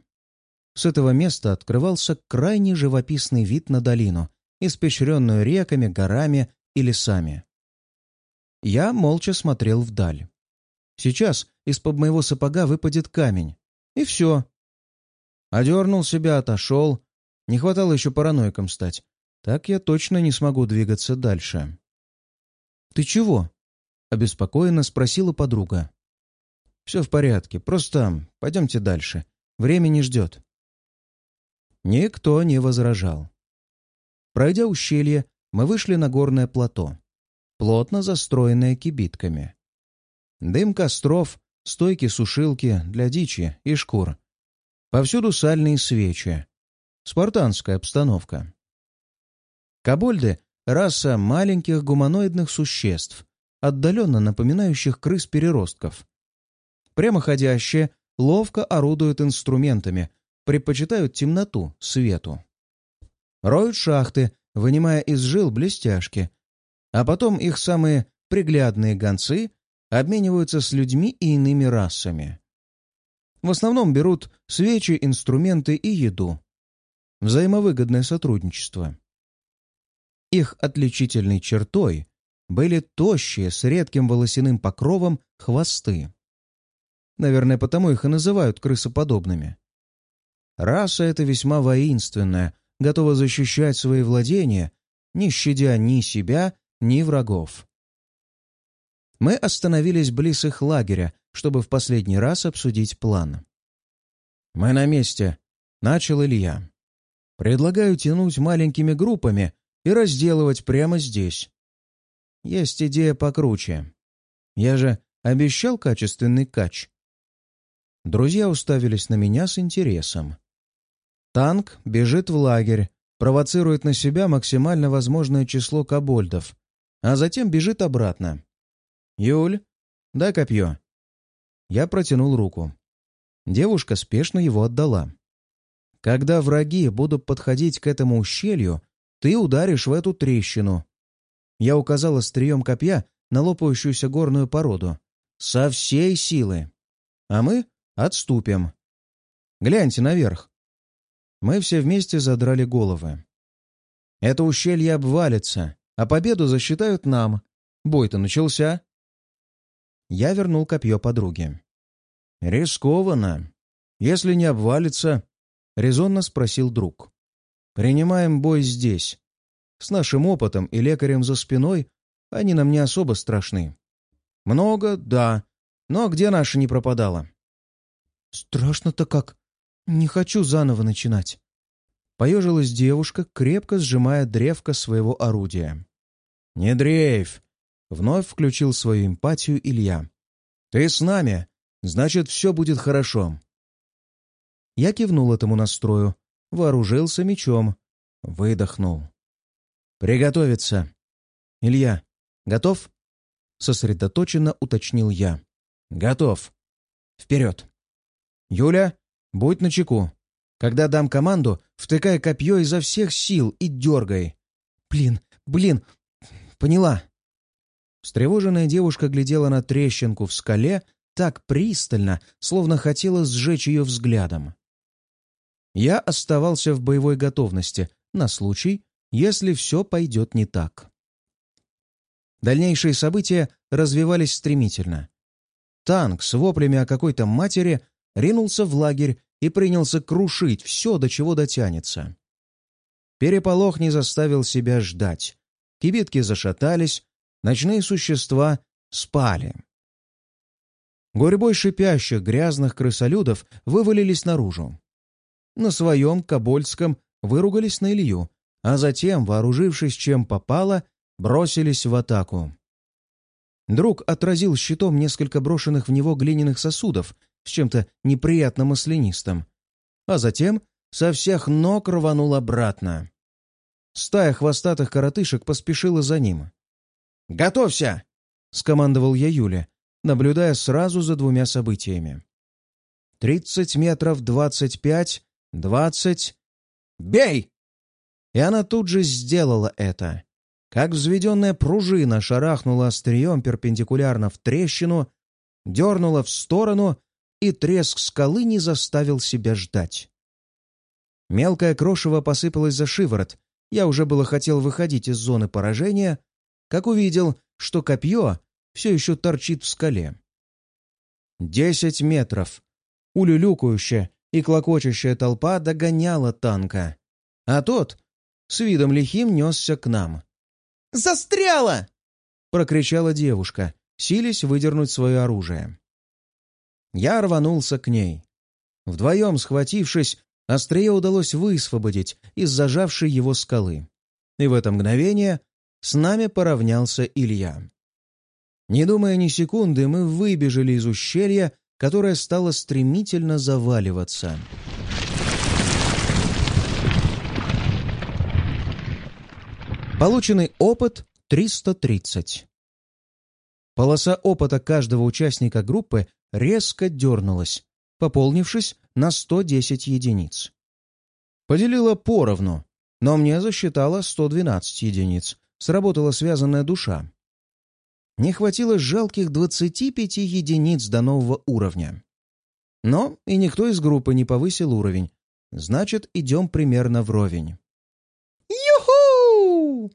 С этого места открывался крайне живописный вид на долину, испещренную реками, горами и лесами. Я молча смотрел вдаль. Сейчас из-под моего сапога выпадет камень. И все. Одернул себя, отошел. Не хватало еще параноиком стать. Так я точно не смогу двигаться дальше. «Ты чего?» — обеспокоенно спросила подруга. «Все в порядке. Просто пойдемте дальше. Время не ждет». Никто не возражал. Пройдя ущелье, мы вышли на горное плато плотно застроенная кибитками. Дым костров, стойки-сушилки для дичи и шкур. Повсюду сальные свечи. Спартанская обстановка. Кобольды — раса маленьких гуманоидных существ, отдаленно напоминающих крыс-переростков. Прямоходящие ловко орудуют инструментами, предпочитают темноту свету. Роют шахты, вынимая из жил блестяшки, а потом их самые приглядные гонцы обмениваются с людьми и иными расами. В основном берут свечи, инструменты и еду. Взаимовыгодное сотрудничество. Их отличительной чертой были тощие, с редким волосяным покровом, хвосты. Наверное, потому их и называют крысоподобными. Раса эта весьма воинственная, готова защищать свои владения, не щадя ни себя, ни врагов. Мы остановились близ их лагеря, чтобы в последний раз обсудить план. «Мы на месте», — начал Илья. «Предлагаю тянуть маленькими группами и разделывать прямо здесь. Есть идея покруче. Я же обещал качественный кач». Друзья уставились на меня с интересом. Танк бежит в лагерь, провоцирует на себя максимально возможное число кобольдов, а затем бежит обратно. «Юль, дай копье». Я протянул руку. Девушка спешно его отдала. «Когда враги будут подходить к этому ущелью, ты ударишь в эту трещину». Я указал острием копья на лопающуюся горную породу. «Со всей силы. А мы отступим. Гляньте наверх». Мы все вместе задрали головы. Это ущелье обвалится, а победу засчитают нам. Бой-то начался. Я вернул копье подруге. «Рискованно. Если не обвалится...» — резонно спросил друг. «Принимаем бой здесь. С нашим опытом и лекарем за спиной они нам не особо страшны. Много, да, но где наша не пропадала?» «Страшно-то как. Не хочу заново начинать». Поежилась девушка, крепко сжимая древко своего орудия. «Не дрейф!» Вновь включил свою эмпатию Илья. «Ты с нами, значит, все будет хорошо». Я кивнул этому настрою, вооружился мечом, выдохнул. «Приготовиться!» «Илья, готов?» Сосредоточенно уточнил я. «Готов. Вперед!» «Юля, будь начеку. Когда дам команду, втыкай копье изо всех сил и дергай». «Блин, блин, поняла!» Встревоженная девушка глядела на трещинку в скале так пристально, словно хотела сжечь ее взглядом. Я оставался в боевой готовности на случай, если все пойдет не так. Дальнейшие события развивались стремительно. Танк с воплями о какой-то матери ринулся в лагерь и принялся крушить все, до чего дотянется. Переполох не заставил себя ждать. Кибитки зашатались, ночные существа спали. Горьбой шипящих грязных крысолюдов вывалились наружу. На своем Кобольском выругались на Илью, а затем, вооружившись чем попало, бросились в атаку. Друг отразил щитом несколько брошенных в него глиняных сосудов с чем-то неприятно маслянистым, а затем со всех ног рванул обратно. Стая хвостатых коротышек поспешила за ним. «Готовься!» — скомандовал я Юле, наблюдая сразу за двумя событиями. «Тридцать метров, двадцать пять, двадцать... Бей!» И она тут же сделала это. Как взведенная пружина шарахнула острием перпендикулярно в трещину, дернула в сторону, и треск скалы не заставил себя ждать. Мелкое крошево посыпалось за шиворот. Я уже было хотел выходить из зоны поражения, как увидел, что копье все еще торчит в скале. Десять метров. Улюлюкающая и клокочущая толпа догоняла танка, а тот с видом лихим несся к нам. «Застряла!» — прокричала девушка, силясь выдернуть свое оружие. Я рванулся к ней. Вдвоем схватившись, острие удалось высвободить из зажавшей его скалы. И в это мгновение с нами поравнялся Илья. Не думая ни секунды, мы выбежали из ущелья, которое стало стремительно заваливаться. Полученный опыт — 330. Полоса опыта каждого участника группы резко дернулась, пополнившись на 110 единиц. Поделила поровну, но мне засчитала 112 единиц, сработала связанная душа. не хватило жалких 25 единиц до нового уровня. Но и никто из группы не повысил уровень, значит, идем примерно вровень. «Юху!»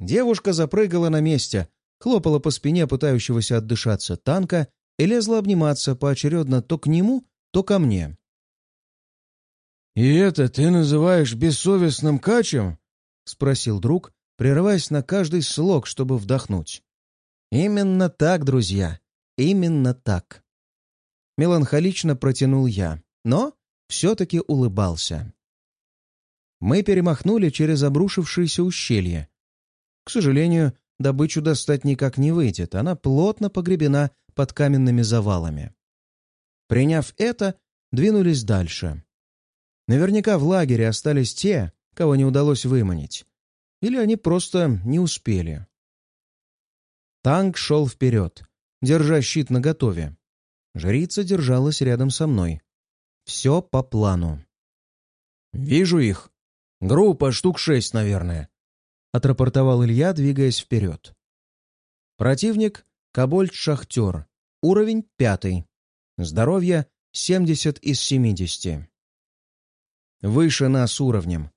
Девушка запрыгала на месте, хлопала по спине пытающегося отдышаться танка и лезла обниматься поочередно то к нему, то ко мне. «И это ты называешь бессовестным качем?» — спросил друг, прерываясь на каждый слог, чтобы вдохнуть. «Именно так, друзья, именно так». Меланхолично протянул я, но все-таки улыбался. Мы перемахнули через обрушившееся ущелье. К сожалению, добычу достать никак не выйдет, она плотно погребена под каменными завалами. Приняв это, двинулись дальше. Наверняка в лагере остались те, кого не удалось выманить. Или они просто не успели. Танк шел вперед, держа щит наготове. Жрица держалась рядом со мной. Все по плану. «Вижу их. Группа штук шесть, наверное», — отрапортовал Илья, двигаясь вперед. Противник — Кабольд-Шахтер. Уровень пятый. Здоровье — 70 из 70. Выше нас уровнем.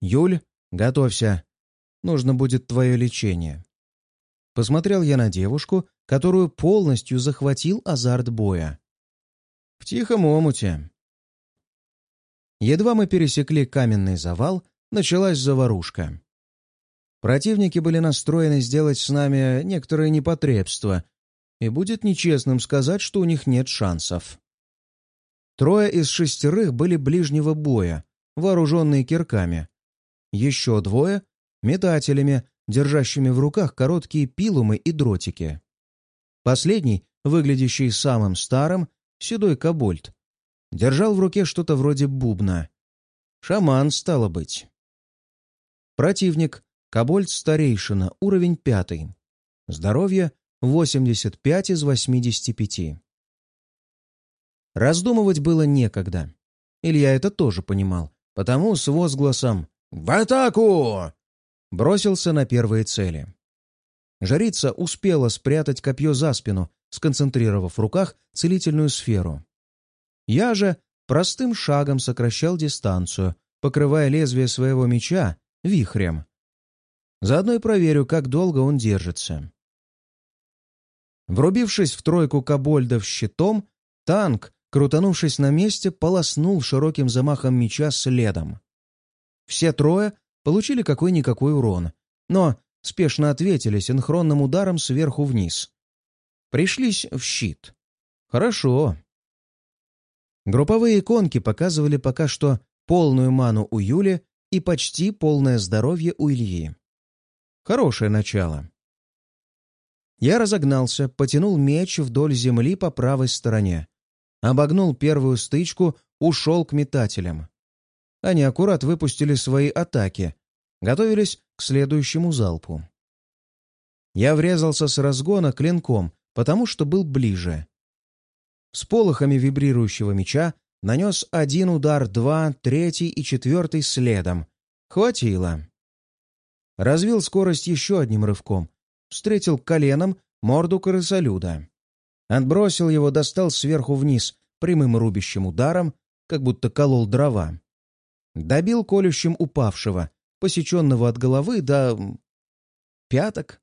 Юль, готовься. Нужно будет твое лечение. Посмотрел я на девушку, которую полностью захватил азарт боя. В тихом омуте. Едва мы пересекли каменный завал, началась заварушка. Противники были настроены сделать с нами некоторые непотребства, и будет нечестным сказать, что у них нет шансов. Трое из шестерых были ближнего боя, вооруженные кирками. Еще двое — метателями, держащими в руках короткие пилумы и дротики. Последний, выглядящий самым старым, седой кобольд, держал в руке что-то вроде бубна. Шаман, стало быть. Противник — кобольд-старейшина, уровень пятый. Здоровье — 85 из 85. Раздумывать было некогда. Илья это тоже понимал, потому с возгласом «В атаку!» бросился на первые цели. Жрица успела спрятать копье за спину, сконцентрировав в руках целительную сферу. Я же простым шагом сокращал дистанцию, покрывая лезвие своего меча вихрем. Заодно и проверю, как долго он держится. Врубившись в тройку кобольдов щитом, танк, крутанувшись на месте, полоснул широким замахом меча следом. Все трое получили какой-никакой урон, но спешно ответили синхронным ударом сверху вниз. Пришлись в щит. Хорошо. Групповые иконки показывали пока что полную ману у Юли и почти полное здоровье у Ильи. Хорошее начало. Я разогнался, потянул меч вдоль земли по правой стороне. Обогнул первую стычку, ушел к метателям. Они аккурат выпустили свои атаки, готовились к следующему залпу. Я врезался с разгона клинком, потому что был ближе. С полохами вибрирующего меча нанес один удар, два, третий и четвертый следом. Хватило. Развил скорость еще одним рывком. Встретил коленом морду крысолюда. Отбросил его, достал сверху вниз прямым рубящим ударом, как будто колол дрова. Добил колющим упавшего, посеченного от головы до... пяток.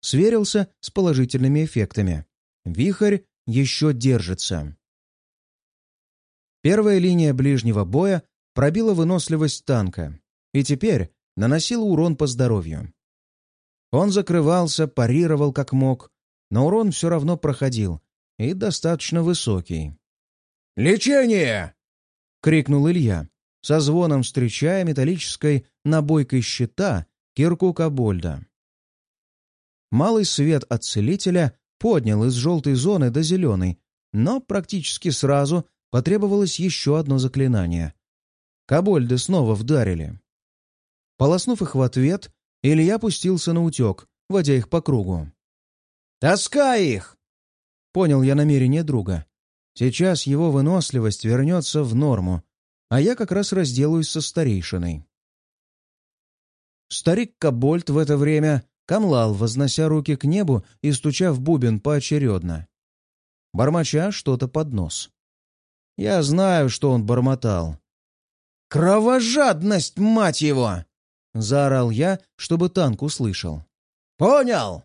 Сверился с положительными эффектами. Вихрь еще держится. Первая линия ближнего боя пробила выносливость танка и теперь наносила урон по здоровью. Он закрывался, парировал как мог, но урон все равно проходил и достаточно высокий. «Лечение!» — крикнул Илья со звоном встречая металлической набойкой щита кирку Кабольда. Малый свет от целителя поднял из желтой зоны до зеленой, но практически сразу потребовалось еще одно заклинание. Кабольды снова вдарили. Полоснув их в ответ, Илья пустился на утек, водя их по кругу. «Таскай их!» — понял я намерение друга. Сейчас его выносливость вернется в норму, а я как раз разделаюсь со старейшиной. Старик Кабольт в это время камлал, вознося руки к небу и стуча в бубен поочередно. Бормоча что-то под нос. Я знаю, что он бормотал. «Кровожадность, мать его!» — заорал я, чтобы танк услышал. «Понял!»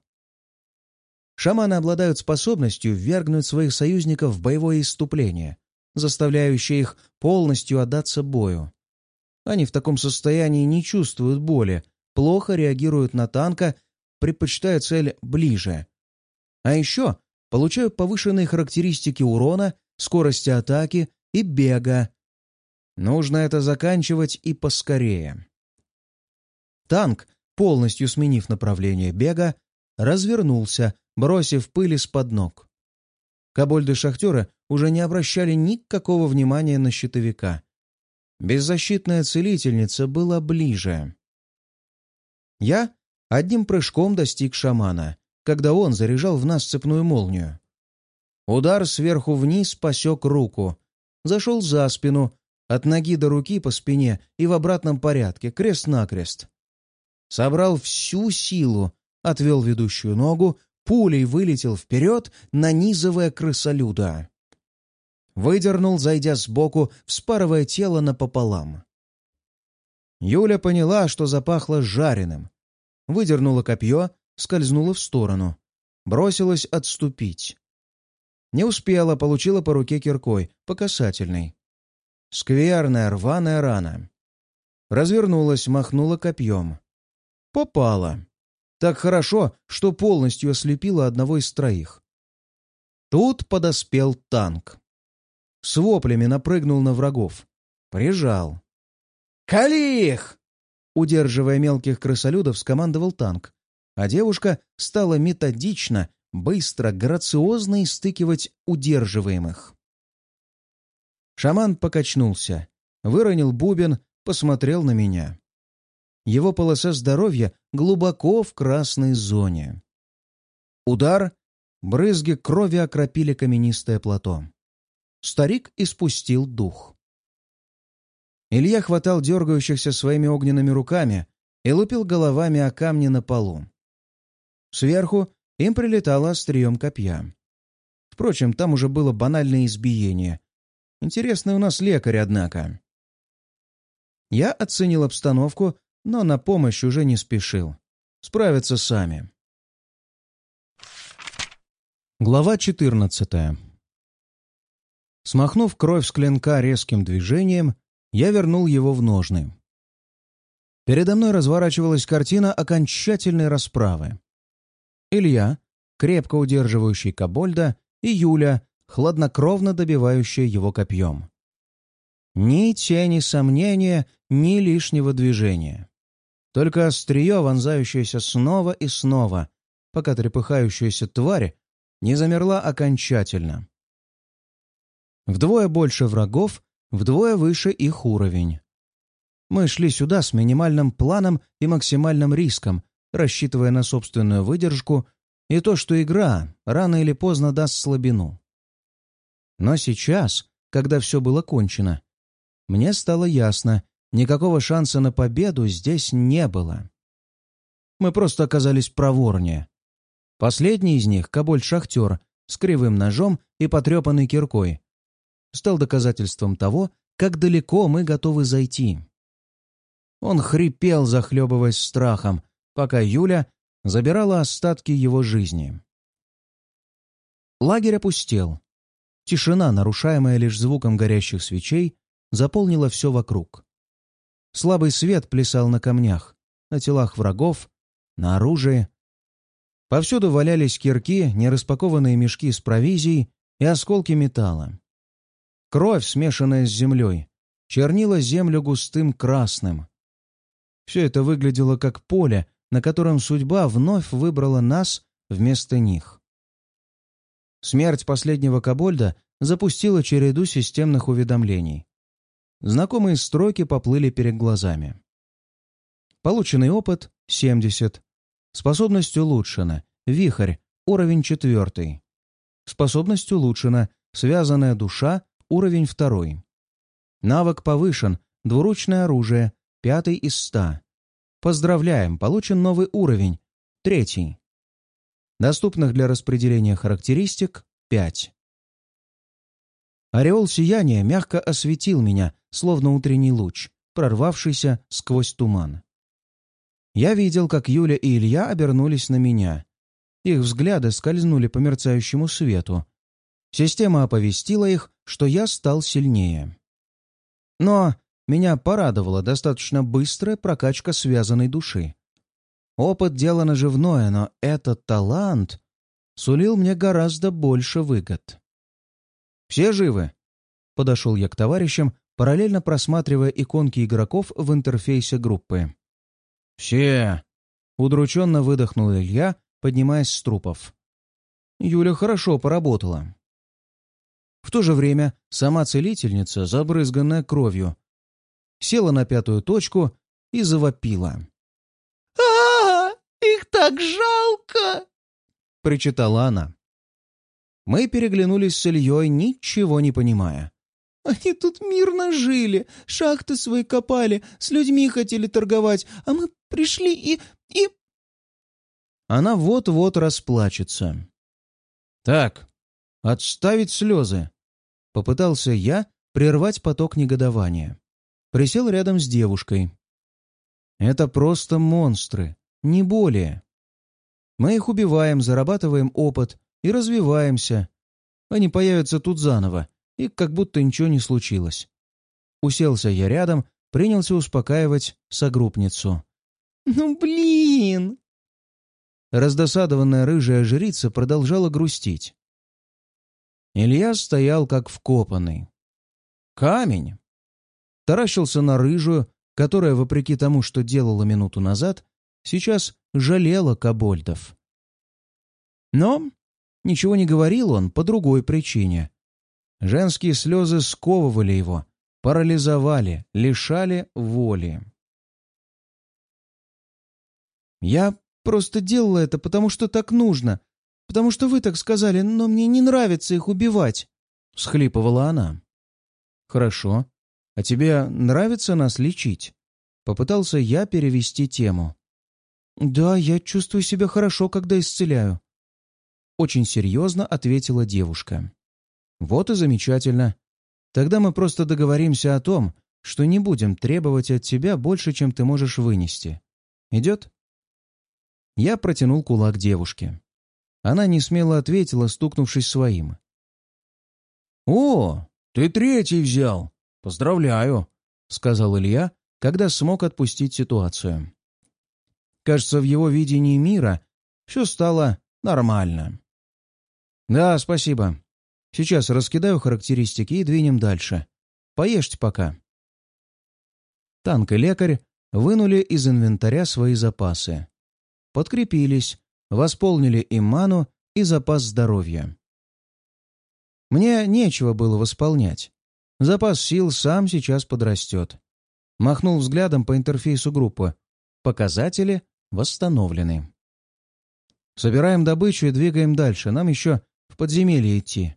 Шаманы обладают способностью ввергнуть своих союзников в боевое иступление, заставляющее их полностью отдаться бою. Они в таком состоянии не чувствуют боли, плохо реагируют на танка, предпочитая цель ближе. А еще получают повышенные характеристики урона, скорости атаки и бега. Нужно это заканчивать и поскорее. Танк, полностью сменив направление бега, развернулся, бросив пыль из-под ног. Кобольды-шахтеры уже не обращали никакого внимания на щитовика. Беззащитная целительница была ближе. Я одним прыжком достиг шамана, когда он заряжал в нас цепную молнию. Удар сверху вниз посек руку, зашел за спину, от ноги до руки по спине и в обратном порядке, крест-накрест. Собрал всю силу, отвел ведущую ногу, пулей вылетел вперед, нанизывая крысолюда. Выдернул, зайдя сбоку, вспарывая тело напополам. Юля поняла, что запахло жареным. Выдернула копье, скользнула в сторону. Бросилась отступить. Не успела, получила по руке киркой, по касательной. Скверная рваная рана. Развернулась, махнула копьем. Попала. Так хорошо, что полностью ослепила одного из троих. Тут подоспел танк. С воплями напрыгнул на врагов. Прижал. «Кали их!» Удерживая мелких крысолюдов, скомандовал танк, а девушка стала методично, быстро, грациозно истыкивать удерживаемых. Шаман покачнулся, выронил бубен, посмотрел на меня. Его полоса здоровья глубоко в красной зоне. Удар, брызги крови окропили каменистое плато. Старик испустил дух. Илья хватал дергающихся своими огненными руками и лупил головами о камни на полу. Сверху им прилетало острием копья. Впрочем, там уже было банальное избиение. Интересный у нас лекарь, однако. Я оценил обстановку, но на помощь уже не спешил. Справятся сами. Глава 14 Смахнув кровь с клинка резким движением, я вернул его в ножны. Передо мной разворачивалась картина окончательной расправы. Илья, крепко удерживающий Кабольда, и Юля, хладнокровно добивающая его копьем. Ни тени сомнения, ни лишнего движения. Только острие, вонзающееся снова и снова, пока трепыхающаяся тварь не замерла окончательно. Вдвое больше врагов, вдвое выше их уровень. Мы шли сюда с минимальным планом и максимальным риском, рассчитывая на собственную выдержку и то, что игра рано или поздно даст слабину. Но сейчас, когда все было кончено, мне стало ясно, никакого шанса на победу здесь не было. Мы просто оказались проворнее. Последний из них, Каболь-шахтер, с кривым ножом и потрепанной киркой, стал доказательством того, как далеко мы готовы зайти. Он хрипел, захлебываясь страхом, пока Юля забирала остатки его жизни. Лагерь опустел. Тишина, нарушаемая лишь звуком горящих свечей, заполнила все вокруг. Слабый свет плясал на камнях, на телах врагов, на оружии. Повсюду валялись кирки, нераспакованные мешки с провизией и осколки металла. Кровь, смешанная с землей, чернила землю густым красным. Все это выглядело как поле, на котором судьба вновь выбрала нас вместо них. Смерть последнего Кабольда запустила череду системных уведомлений. Знакомые строки поплыли перед глазами. Полученный опыт — 70. Способность улучшена. Вихрь. Уровень 4. Способность улучшена. Связанная душа уровень второй. Навык повышен, двуручное оружие, пятый из ста. Поздравляем, получен новый уровень, Третий. Доступных для распределения характеристик — пять. Ореол сияния мягко осветил меня, словно утренний луч, прорвавшийся сквозь туман. Я видел, как Юля и Илья обернулись на меня. Их взгляды скользнули по мерцающему свету. Система оповестила их, что я стал сильнее. Но меня порадовала достаточно быстрая прокачка связанной души. Опыт — дело наживное, но этот талант сулил мне гораздо больше выгод. «Все живы?» — подошел я к товарищам, параллельно просматривая иконки игроков в интерфейсе группы. «Все!» — удрученно выдохнул Илья, поднимаясь с трупов. Юля хорошо поработала. В то же время сама целительница, забрызганная кровью, села на пятую точку и завопила. а, -а, -а Их так жалко!» — причитала она. Мы переглянулись с Ильей, ничего не понимая. Они тут мирно жили, шахты свои копали, с людьми хотели торговать, а мы пришли и... и...» Она вот-вот расплачется. «Так, отставить слезы!» Попытался я прервать поток негодования. Присел рядом с девушкой. «Это просто монстры, не более. Мы их убиваем, зарабатываем опыт и развиваемся. Они появятся тут заново, и как будто ничего не случилось. Уселся я рядом, принялся успокаивать согруппницу. «Ну, блин!» Раздосадованная рыжая жрица продолжала грустить. Илья стоял как вкопанный. Камень. Таращился на рыжую, которая, вопреки тому, что делала минуту назад, сейчас жалела кобольдов. Но ничего не говорил он по другой причине. Женские слезы сковывали его, парализовали, лишали воли. «Я просто делала это, потому что так нужно, потому что вы так сказали, но мне не нравится их убивать», — всхлипывала она. «Хорошо. А тебе нравится нас лечить?» Попытался я перевести тему. «Да, я чувствую себя хорошо, когда исцеляю», — очень серьезно ответила девушка. Вот и замечательно. Тогда мы просто договоримся о том, что не будем требовать от тебя больше, чем ты можешь вынести. Идет? Я протянул кулак девушке. Она не смело ответила, стукнувшись своим. «О, ты третий взял! Поздравляю!» — сказал Илья, когда смог отпустить ситуацию. Кажется, в его видении мира все стало нормально. «Да, спасибо. Сейчас раскидаю характеристики и двинем дальше. Поешьте пока. Танк и лекарь вынули из инвентаря свои запасы. Подкрепились, восполнили им ману и запас здоровья. Мне нечего было восполнять. Запас сил сам сейчас подрастет. Махнул взглядом по интерфейсу группы. Показатели восстановлены. Собираем добычу и двигаем дальше. Нам еще в подземелье идти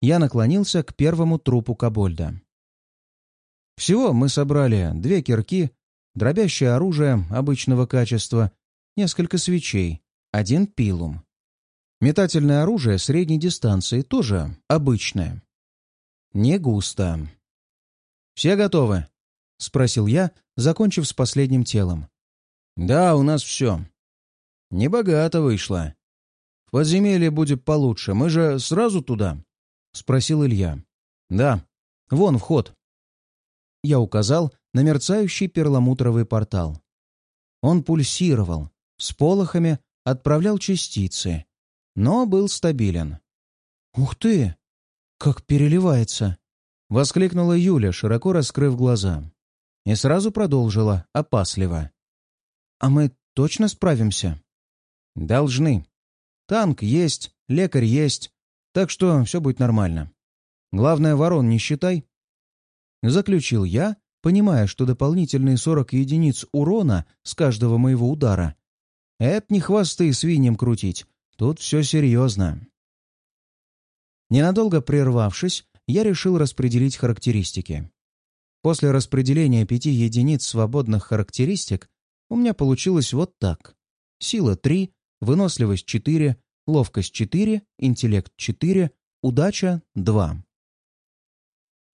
я наклонился к первому трупу Кобольда. Всего мы собрали две кирки, дробящее оружие обычного качества, несколько свечей, один пилум. Метательное оружие средней дистанции тоже обычное. Не густо. «Все готовы?» — спросил я, закончив с последним телом. «Да, у нас все. Небогато вышло. В подземелье будет получше. Мы же сразу туда?» — спросил Илья. «Да. Вон вход». Я указал на мерцающий перламутровый портал. Он пульсировал, с полохами отправлял частицы, но был стабилен. «Ух ты! Как переливается!» — воскликнула Юля, широко раскрыв глаза. И сразу продолжила, опасливо. «А мы точно справимся?» «Должны. Танк есть, лекарь есть, так что все будет нормально. Главное, ворон не считай. Заключил я, понимая, что дополнительные 40 единиц урона с каждого моего удара — это не хвосты свиньям крутить. Тут все серьезно. Ненадолго прервавшись, я решил распределить характеристики. После распределения пяти единиц свободных характеристик у меня получилось вот так. сила 3, выносливость 4, ловкость 4, интеллект 4, удача 2.